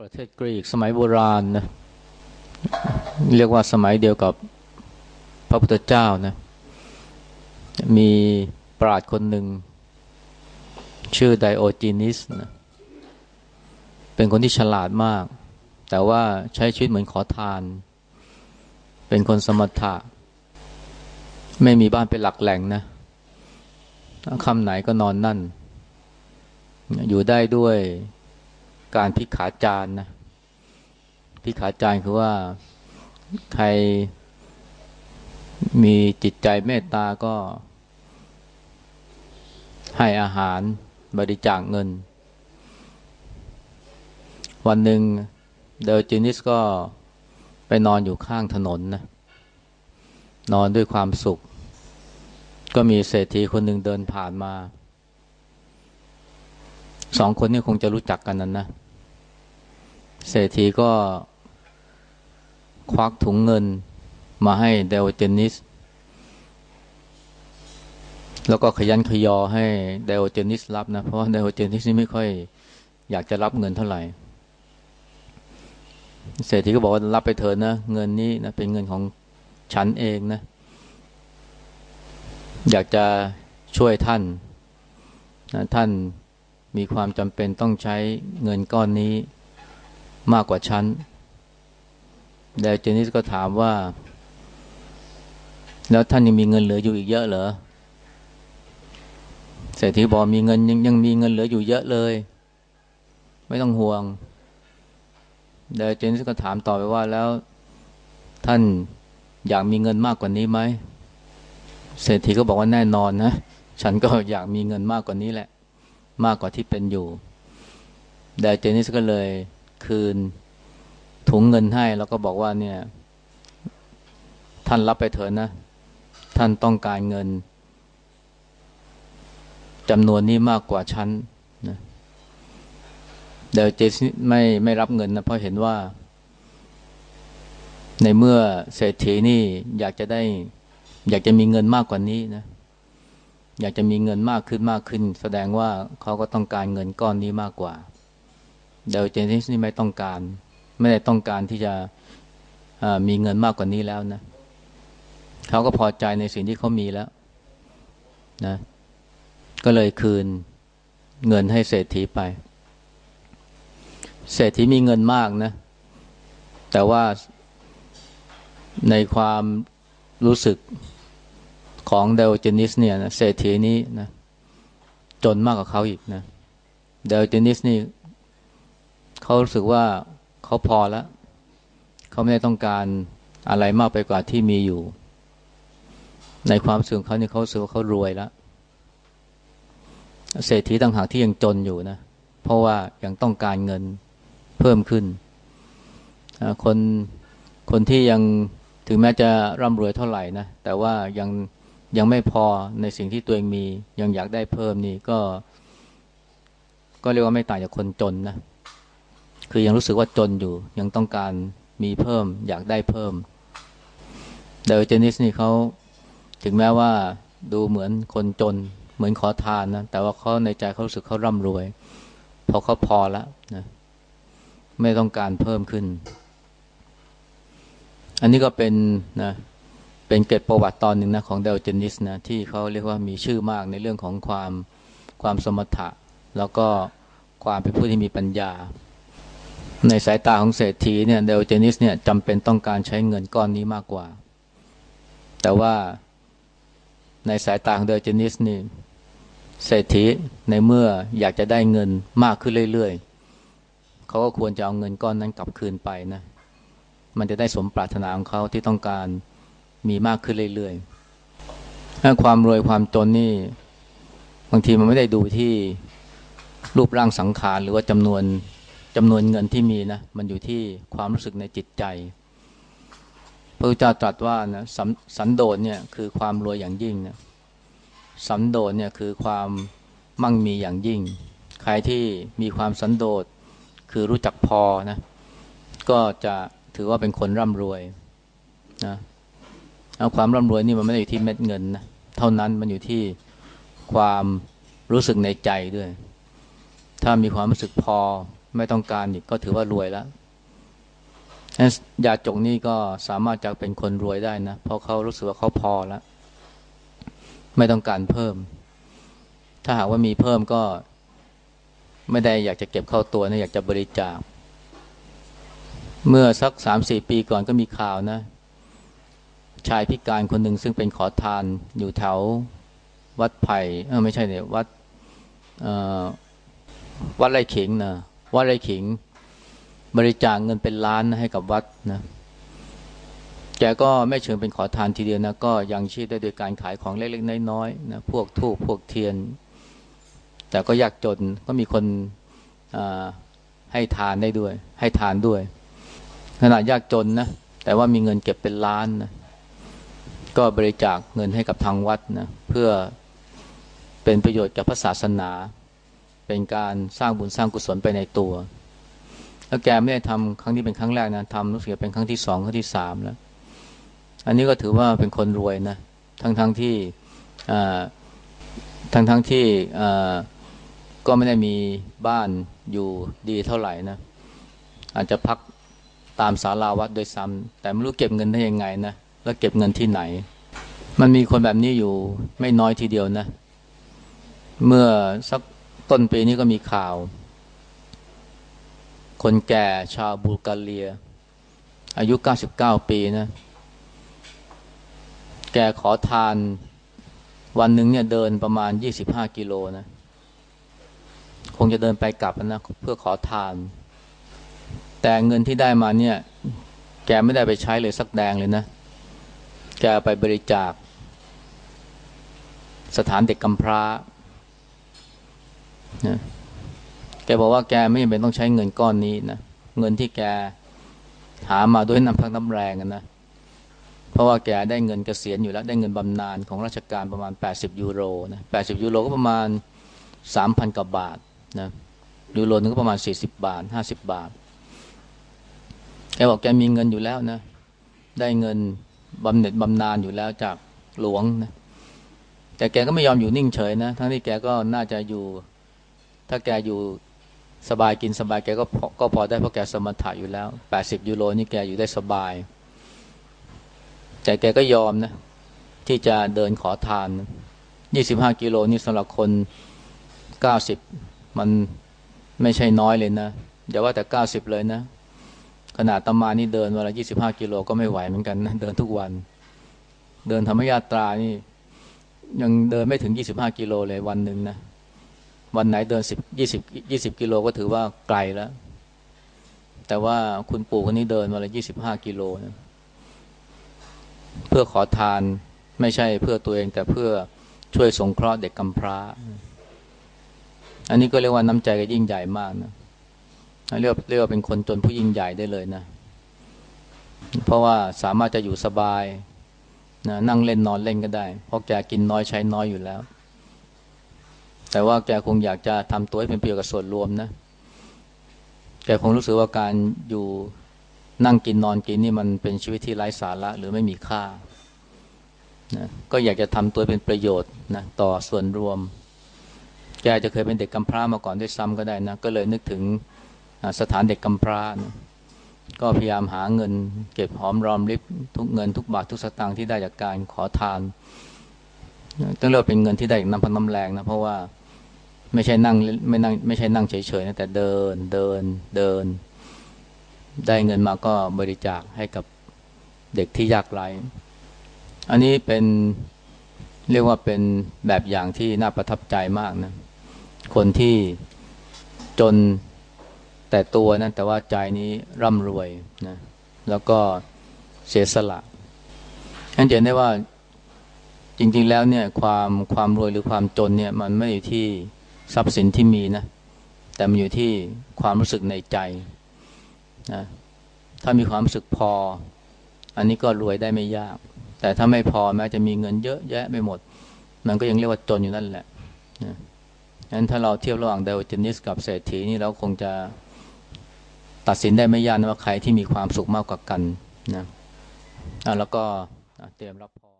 ประเทศกรีกสมัยโบราณนะเรียกว่าสมัยเดียวกับพระพุทธเจ้านะ มีปราชญ์คนหนึ่ง ชื่อไดโอจีนิสนะเป็นคนที่ฉลาดมาก แต่ว่าใช้ชีวิตเหมือนขอทาน เป็นคนสมถะ ไม่มีบ้านเป็นหลักแหล่งนะคำไหนก็นอนนั่น อยู่ได้ด้วย การพิขาจารนะพิขาจารคือว่าใครมีจิตใจเมตตาก็ ให้อาหารบริจาคเงิน วันหนึ่งเดลจินิสก็ไปนอนอยู่ข้างถนนนะนอนด้วยความสุข ก็มีเศรษฐีคนหนึ่งเดินผ่านมา สองคนนี้คงจะรู้จักกันนั้นนะเศรษฐีก็ ควักถุงเงินมาให้เดวเจนิส แล้วก็ขยันขยอให้เดวเจนิสรับนะ เพราะเดวเจนิสนี่ไม่ค่อย อยากจะรับเงินเท่าไหร่ เศรษฐีก็บอกว่ารับไปเถอะนะ เงินนี้นะเป็นเงินของฉันเองนะ อยากจะช่วยท่านนะท่าน มีความจำเป็นต้องใช้เงินก้อนนี้มากกว่าฉันเดเจนิสก็ถามว่า แล้วท่านยังมีเงินเหลืออยู่อีกเยอะเหรอเศรษฐีบอกมีเงินยังยังมีเงินเหลืออยู่เยอะเลย ไม่ต้องห่วงเดเจนิสก็ถามต่อไปว่าแล้ว ท่านอยากมีเงินมากกว่านี้ไหมเศรษฐีก็บอกว่าแน่นอนนะ ฉันก็อยากมีเงินมากกว่านี้แหละ มากกว่าที่เป็นอยู่เดเจนิสก็เลยคืนถุงเงินให้แล้วก็บอกว่าเนี่ย ท่านรับไปเถอะนะ ท่านต้องการเงินจำนวนนี้มากกว่าฉันนะเดวเจสไม่ไม่รับเงินนะเพราะเห็นว่า ในเมื่อเศรษฐีนี่อยากจะได้ อยากจะมีเงินมากกว่านี้นะ อยากจะมีเงินมากขึ้นมากขึ้น แสดงว่าเขาก็ต้องการเงินก้อนนี้มากกว่าเดลเจนิสนี่ไม่ต้องการ ไม่ได้ต้องการที่จะมีเงินมากกว่านี้แล้วนะเขาก็พอใจในสิ่งที่เขามีแล้วนะก็เลยคืนเงินให้เศรษฐีไป เศรษฐีมีเงินมากนะ แต่ว่าในความรู้สึก ของเดลเจนิสเนี่ยนะเศรษฐีนี้นะจนมากกว่าเขาอีกนะเดลเจนิสนี่เขารู้สึกว่าเขาพอแล้วเขาไม่ได้ต้องการอะไรมากไปกว่าที่มีอยู่ ในความสูงเขาเนี่ยเขาสึกว่าเขารวยแล้วเศรษฐีต่างหากที่ยังจนอยู่นะเพราะว่ายังต้องการเงินเพิ่มขึ้นคนคนที่ยังถึงแม้จะร่ำรวยเท่าไหร่นะแต่ว่ายัง ยังไม่พอในสิ่งที่ตัวเองมี ยังอยากได้เพิ่มนี่ก็ ก็เรียกว่าไม่ต่างจากคนจนนะคือยังรู้สึกว่าจนอยู่ ยังต้องการมีเพิ่ม อยากได้เพิ่มเดวเจนิสนี่เขาถึงแม้ว่าดูเหมือนคนจน เหมือนขอทานนะแต่ว่าเขาในใจเขารู้สึกเขาร่ำรวยพอเขาพอแล้วนะไม่ต้องการเพิ่มขึ้น อันนี้ก็เป็นนะ เป็นเกตประวัติตอนหนึ่งนะของเดลเจนิสนะที่เขาเรียกว่ามีชื่อมากในเรื่องของความความสมถะ แล้วก็ความเป็นผู้ที่มีปัญญา ในสายตาของเศรษฐีเนี่ยเดลเจนิสเนี่ยจำเป็นต้องการใช้เงินก้อนนี้มากกว่า แต่ว่าในสายตาของเดลเจนิสนี่เศรษฐีในเมื่ออยากจะได้เงินมากขึ้นเรื่อยๆเขาก็ควรจะเอาเงินก้อนนั้นกลับคืนไปนะ มันจะได้สมปรารถนาของเขาที่ต้องการ มีมากขึ้นเรื่อยๆถ้าความรวยความจนนี่ บางทีมันไม่ได้ดูที่รูปร่างสังขารหรือว่าจำนวนจำนวนเงินที่มีนะ มันอยู่ที่ความรู้สึกในจิตใจ พระพุทธเจ้าตรัสว่านะสสันโดษเนี่ยคือความรวยอย่างยิ่งนะสันโดษเนี่ยคือความมั่งมีอย่างยิ่ง ใครที่มีความสันโดษคือรู้จักพอนะ ก็จะถือว่าเป็นคนร่ำรวยนะ ความร่ำรวยนี่มันไม่ได้อยู่ที่เม็ดเงินนะเท่านั้นมันอยู่ที่ความรู้สึกในใจด้วย ถ้ามีความรู้สึกพอไม่ต้องการอีกก็ถือว่ารวยแล้วยาจกนี่ก็สามารถจะเป็นคนรวยได้นะเพราะเขารู้สึกว่าเขาพอแล้วไม่ต้องการเพิ่ม ถ้าหากว่ามีเพิ่มก็ ไม่ได้อยากจะเก็บเข้าตัวนะอยากจะบริจาค เมื่อสักสามสี่ปีก่อนก็มีข่าวนะ ชายพิการคนหนึ่งซึ่งเป็นขอทานอยู่แถววัดไผ่เออไม่ใช่เนี่ยวัดวัดไร่ขิงนะวัดไร่ขิง บริจาคเงินเป็นล้านนะให้กับวัดนะแกก็ไม่เชิงเป็นขอทานทีเดียวนะก็ยังชีพได้โดยการขายของเล็กๆน้อยๆนะพวกทูบพวกเทียน แต่ก็ยากจนก็มีคนให้ทานได้ด้วย ให้ทานด้วย ขนาดยากจนนะแต่ว่ามีเงินเก็บเป็นล้านนะ ก็บริจาคเงินให้กับทางวัดนะเพื่อเป็นประโยชน์กับพระศาสนา เป็นการสร้างบุญสร้างกุศลไปในตัว แล้วแกไม่ได้ทำครั้งนี้เป็นครั้งแรกนะทำรู้สึกเป็นครั้งที่สองครั้งที่สามแล้ว อันนี้ก็ถือว่าเป็นคนรวยนะทั้งทั้งที่ทั้งทั้งที่ก็ไม่ได้มีบ้านอยู่ดีเท่าไหร่นะอาจจะพักตามศาลาวัดโดยซ้ำแต่ไม่รู้เก็บเงินได้ยังไงนะ แล้วเก็บเงินที่ไหน มันมีคนแบบนี้อยู่ไม่น้อยทีเดียวนะ เมื่อสักต้นปีนี้ก็มีข่าว คนแก่ชาวบูลกาเรีย อายุ 99 ปีนะ แกขอทานวันหนึ่งเนี่ยเดินประมาณ 25 กิโลนะ คงจะเดินไปกลับนะ เพื่อขอทาน แต่เงินที่ได้มาเนี่ย แกไม่ได้ไปใช้เลยสักแดงเลยนะ แกไปบริจาค สถานเด็กกำพร้านะแกบอกว่าแกไม่จำเป็นต้องใช้เงินก้อนนี้นะ เงินที่แกหามาด้วยน้ำพักน้ำแรงนะ เพราะว่าแกได้เงินเกษียณอยู่แล้วได้เงินบำนาญของราชการประมาณ 80 ยูโรนะ80ยูโรก็ประมาณ 3,000กว่าบาทนะยูโรนึงก็ประมาณ 40 บาท 50 บาท แกบอกแกมีเงินอยู่แล้วนะ ได้เงิน บำเหน็จบำนาญอยู่แล้วจากหลวงนะแต่แกก็ไม่ยอมอยู่นิ่งเฉยนะ ทั้งที่แกก็น่าจะอยู่ ถ้าแกอยู่สบายกินสบายแกก็ก็พอได้เพราะแกสมถะอยู่แล้วแปดสิบยูโรนี่แกอยู่ได้สบาย แต่แกก็ยอมนะ ที่จะเดินขอทานยี่สิบห้ากิโลนี่สำหรับคนเก้าสิบมันไม่ใช่น้อยเลยนะอย่าว่าแต่เก้าสิบเลยนะ ขนาดตมานี่เดินวันละยี่สิบห้ากิโลก็ไม่ไหวเหมือนกันนะเดินทุกวัน เดินธรรมยาตรานี่ ยังเดินไม่ถึงยี่สิบห้ากิโลเลยวันหนึ่งนะวันไหนเดินสิบยี่สิบยี่สิบกิโลก็ถือว่าไกลแล้ว แต่ว่าคุณปู่คนนี้เดินวันละยี่สิบห้ากิโลนะเพื่อขอทานไม่ใช่เพื่อตัวเอง แต่เพื่อช่วยสงเคราะห์เด็กกำพร้า อันนี้ก็เรียกว่าน้ำใจก็ยิ่งใหญ่มากนะ เรียกเรียกว่าเป็นคนจนผู้ยิ่งใหญ่ได้เลยนะ เพราะว่าสามารถจะอยู่สบายนะนั่งเล่นนอนเล่นก็ได้ เพราะแกกินน้อยใช้น้อยอยู่แล้ว แต่ว่าแกคงอยากจะทำตัวให้เป็นประโยชน์กับส่วนรวมนะ แกคงรู้สึกว่าการอยู่นั่งกินนอนกินนี่มันเป็นชีวิตที่ไร้สาระหรือไม่มีค่านะก็อยากจะทำตัวเป็นประโยชน์นะต่อส่วนรวม แกจะเคยเป็นเด็กกำพร้ามาก่อนด้วยซ้ำก็ได้นะ ก็เลยนึกถึง สถานเด็กกำพร้านะก็พยายามหาเงิน เก็บหอมรอมริบทุกเงินทุกบาททุกสตางค์ที่ได้จากการขอทานต้องเรียกเป็นเงินที่ได้น้ำพันน้ำแรงนะเพราะว่าไม่ใช่นั่งไม่นั่งไม่ใช่นั่งเฉยๆนะแต่เดินเดินเดิน ได้เงินมาก็บริจาคให้กับเด็กที่ยากไร้อันนี้เป็นเรียกว่าเป็นแบบอย่างที่น่าประทับใจมากนะคนที่จน แต่ตัวนะแต่ว่าใจนี้ร่ำรวยนะแล้วก็เสียสละฉันเห็นได้ว่าจริง ๆ แล้วเนี่ยความความรวยหรือความจนเนี่ยมันไม่อยู่ที่ทรัพย์สินที่มีนะแต่มันอยู่ที่ความรู้สึกในใจนะถ้ามีความรู้สึกพอ อันนี้ก็รวยได้ไม่ยาก แต่ถ้าไม่พอแม้จะมีเงินเยอะแยะไม่หมด มันก็ยังเรียกว่าจนอยู่นั่นแหละนะงั้นถ้าเราเทียบระหว่างเดวจินิสกับเศรษฐีนี่เราคงจะ ตัดสินได้ไม่ยากนะว่าใครที่มีความสุขมากกว่ากันนะแล้วก็เตรียมรับพอ